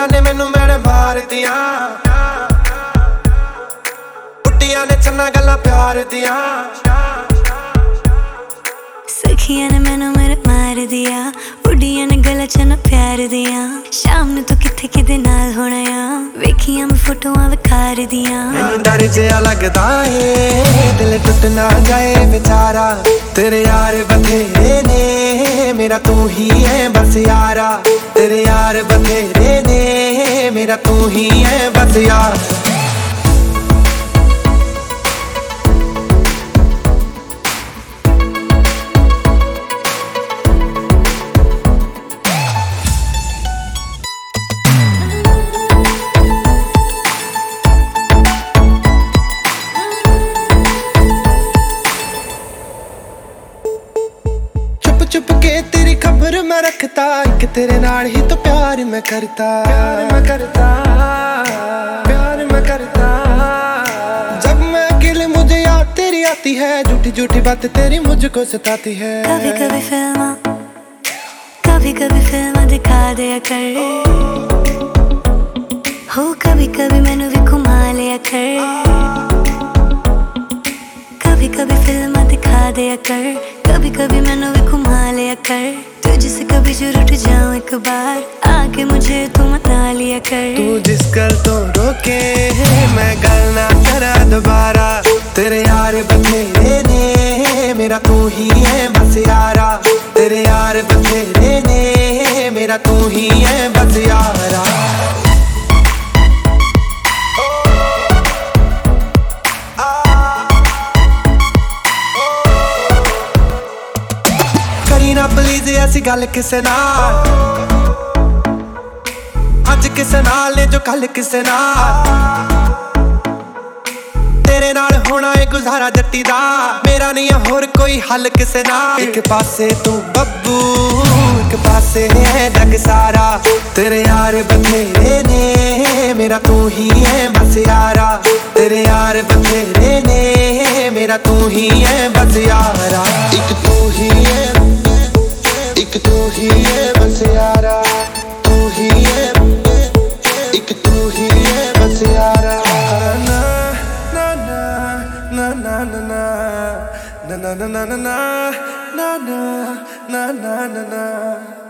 ਕੁੜੀਆਂ ਨੇ ਮੈਨੂੰ ਮੈਣੇ ਮਾਰਦੀਆਂ ਕੁੜੀਆਂ ਨੇ ਚੰਨਾ ਗੱਲਾਂ ਪਿਆਰ ਦੀਆਂ सखिया ने मैनू मेरे मार दिया उड़िया ने गला चना प्यार दिया शाम ने तू किथे किदे नाल होना या वेखिया मैं फोटोआं विखार दिया डर जया लगदा है दिल टूट ना जाए बेचारा तेरे यार बथेरे ने मेरा तू ही है बस यारा तेरे यार बथेरे ने मेरा तू ही है बस यार। चुप के ते खबर मैं रखता एक तेरे नाल ही तो प्यार मैं करता। प्यार मैं करता प्यार मैं करता। जब मैं अकेले मुझे याद तेरी आती है झूठी झूठी बात तेरी मुझको सताती है। कभी कभी फिल्मा कभी कभी फिल्मा दिखा दिया कर। हो कभी कभी मैंने भी घुमा लिया कर। दिखा दिया कर कभी कभी मैनू भी घुमा लिया कर तुझसे कभी ज़रूर उठ जाऊँ एक बार। आके मुझे तू मना लिया कर। तू जिस गल तो रोके मैं गल ना करा दोबारा। तेरे यार बथेरे ने। मेरा तू ही है बस यारा। तेरे यार बथेरे ने। मेरा तू ही है बस यारा। ਕਰੀ ਨਾ ਪਲੀਜ਼ ਗੱਲ ਕਿਸੇ ਨਾਲ। ਅੱਜ ਕਿਸੇ ਨਾਲ ਨੇ ਜੋ ਕੱਲ ਕਿਸੇ ਨਾਲ। ਤੇਰੇ ਨਾਲ ਹੋਣਾ ਏ ਗੁਜ਼ਾਰਾ ਜੱਟੀ ਦਾ। ਮੇਰਾ ਨਹੀਂ ਹੋਰ ਕੋਈ ਹੱਲ ਕਿਸੇ ਨਾਲ। ਇੱਕ ਪਾਸੇ ਤੂੰ ਬੱਬੂ, ਇੱਕ ਪਾਸੇ ਹੈ ਜਗ ਸਾਰਾ। ਤੇਰੇ ਯਾਰ ਬਥੇਰੇ ਨੇ, ਮੇਰਾ ਤੂੰ ਹੀ ਹੈ ਬਸ ਯਾਰਾ। ਤੇਰੇ ਯਾਰ ਬਥੇਰੇ ਨੇ, ਮੇਰਾ ਤੂੰ ਹੀ ਹੈ ਬਸ ਯਾਰਾ। ਇੱਕ ਤੂੰ ਹੀ ਹੈ ਇੱਕ ਤੂੰ ਹੀ ਏ ਬਸ ਯਾਰਾ ਤੂੰ ਹੀ ਏ ਇੱਕ ਤੂੰ ਹੀ ਏ ਬਸ ਯਾਰਾ ਨਾ ਨਾ ਨਾ ਨਾ ਨਾ ਨਾ na na na na na na na na na na